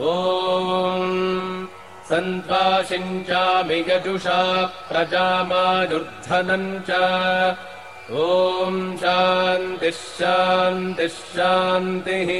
ॐ सन्त्वासिञ्चामि यजुषा प्रजामानुर्धनम् च ॐ शान्तिः शान्तिः शान्तिः